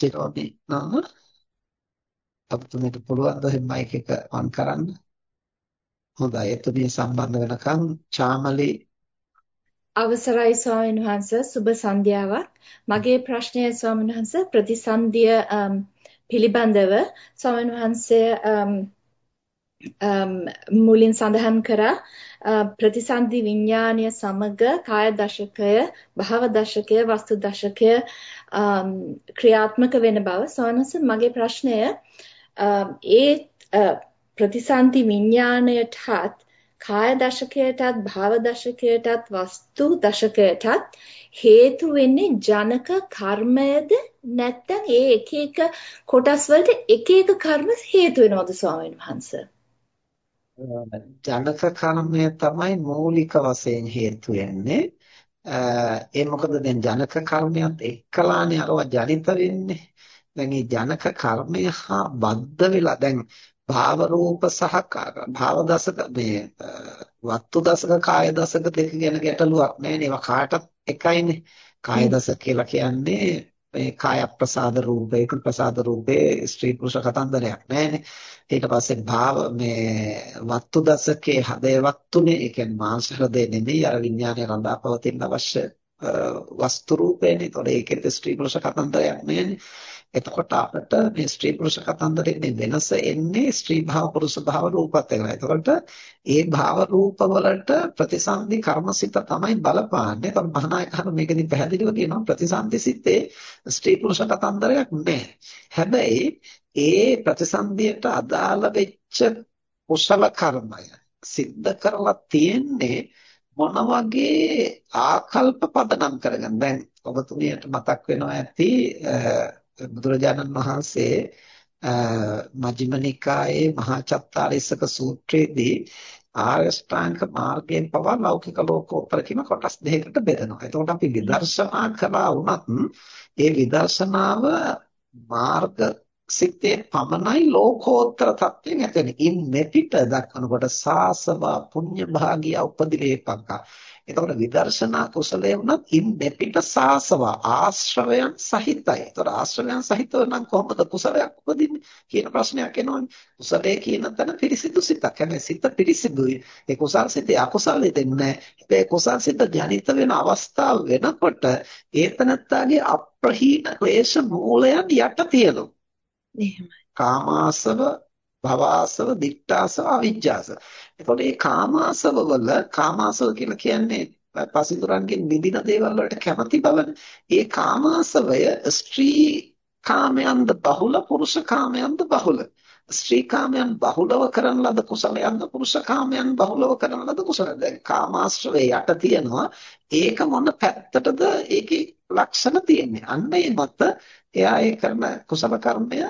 ස්ටිරෝනි නම අපතුමීට පුළුවන් ද මයික් එක ඔන් කරන්න? හොඳයි. එතුමිය සම්බන්ධ වෙනකන් චාමලි. අවසරයි ස්වාමීන් වහන්ස. සුබ සන්ධ්‍යාවක්. මගේ ප්‍රශ්නය ස්වාමීන් වහන්ස ප්‍රතිසන්දිය පිළිබඳව. ස්වාමීන් වහන්සේ මුලින් සඳහන් කරා ප්‍රතිසන්දි විඥානය සමග කාය දශකය භව දශකය වස්තු දශකය ක්‍රියාත්මක වෙන බව සෝනස මගේ ප්‍රශ්නය. ඒ ප්‍රතිසන්දි විඥාණයටත් කාය දශකයටත් භව දශකයටත් වස්තු දශකයටත් හේතු වෙන්නේ ජනක කර්මයද නැත්නම් ඒ එක එක කොටස් වලට එක එක කර්ම හේතු වෙනවද ස්වාමීන් වහන්සේ? ජනක කර්මය තමයි මූලික වශයෙන් හේතු වෙන්නේ. ඒ මොකද දැන් ජනක කර්මයත් එක්කලානේ අරව ජනිත වෙන්නේ. දැන් මේ ජනක කර්මය හා බද්ධ වෙලා දැන් භාව රූප සහ භාව දසක මේ වත්තු දසක කාය දසක දෙක ගැන ගැටලුවක් නැහැ නේ ඒවා කාටත් එකයිනේ. කාය දසක කියලා කියන්නේ මේ කාය ප්‍රසාද රූපේක ප්‍රසාද රූපේ ස්ත්‍රී පුරුෂ කතන්දරයක් නැහැනේ ඊට පස්සේ භාව මේ වත්තු දසකේ හදේ වත්තුනේ ඒ කියන්නේ මාංශ හෘදේ නෙමෙයි අර විඥානය රඳා පවතින අවශ්‍ය වස්තු රූපේනේ. ඒතකොට ඒකෙත් ස්ත්‍රී පුරුෂ කතන්දරයක් නැහැනේ. එතකොට අපිට මේ ස්ත්‍රී පුරුෂ කතන්දරයේ වෙනස එන්නේ ස්ත්‍රී භාව පුරුෂ භාව රූපත් එක්කලා. එතකොට ඒ භාව රූප වලට ප්‍රතිසන්දි කර්මසිත තමයි බලපාන්නේ. ඒතකොට මහානායක හර මේකෙදි පැහැදිලිව කියනවා ප්‍රතිසන්දි සිතේ ස්ත්‍රී පුරුෂ කතන්දරයක් නැහැ. හැබැයි ඒ ප්‍රතිසන්දියට අදාළ වෙච්ච කුසල කර්මය සිද්ධ කරලා තියෙන්නේ මොන වගේ ආකල්ප පදනම් කරගෙන දැන් ඔබතුමියට මතක් වෙනවා ඇති බුදුරජාණන් වහන්සේ මජ්ක්‍ධිම නිකායේ මහා චත්තාරීසක සූත්‍රයේදී ආරෂ්ඨාංග මාර්ගයෙන් පවා ලෞකික ලෝකෝත්තර කියන කොටස් දෙකකට බෙදනවා. එතකොට අපි විදර්ශනා කළා වුණත් ඒ විදර්ශනාව මාර්ග සිත්තේ පමණයි ලෝකෝත්තර තත්ත්වයෙන් ඇතිවෙන්නේ. ඉන් මෙපිට දක්වනකොට සාසව පුඤ්ඤ භාගිය උපදිලේපංකා එතකොට විදර්ශනා කුසලයේ වුණත් ඉන් දෙපිට සාසව ආශ්‍රවයන් සහිතයි. එතකොට ආශ්‍රවයන් සහිතව නම් කොහොමද කුසලයක් උපදින්නේ කියන ප්‍රශ්නයක් එනවනේ. කුසලයේ කියන තැන පිරිසිදු සිතක්. හැබැයි සිත පිරිසිදුයි. ඒ කුසල් සිතේ අකුසල් දෙන්නේ නැහැ. කුසල් සිත ජනිත වෙන අවස්ථාව වෙනකොට ඒතනත්තාගේ අප්‍රහීන ක්ලේශ මූලයන් යට තියෙනවා. එහෙමයි. කාමාසව භවආසව, දික්ඨාසව, අවිජ්ජාසව. එතකොට මේ කාමාසව වල කාමාසව කියලා කියන්නේ පසිතුරන්ගෙන් විඳින දේවල් වලට කැමති බවනේ. ඒ කාමාසවය ස්ත්‍රී කාමයන්ද බහුල පුරුෂ කාමයන්ද බහුල. ස්ත්‍රී කාමයන් බහුලව කරන ලද කුසලයන්ද පුරුෂ කාමයන් බහුලව කරන ලද කුසල. දැන් කාමාශ්‍රවේ යට තියෙනවා. ඒක මොන පැත්තටද ඒකේ ලක්ෂණ තියෙන්නේ. අන්න ඒ මත එයා ඒ කරන කුසල කර්මය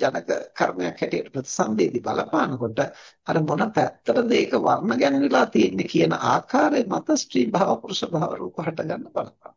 ජනක කර්මයක් හැටියට ප්‍රතිසන්දේදී බලපානකොට අර මොන පැත්තටද ඒක වර්ණ ගැන්විලා තියෙන්නේ කියන ආකාරය මත ස්ත්‍රී භාව පුරුෂ භාව රූප හට ගන්න බලපාන.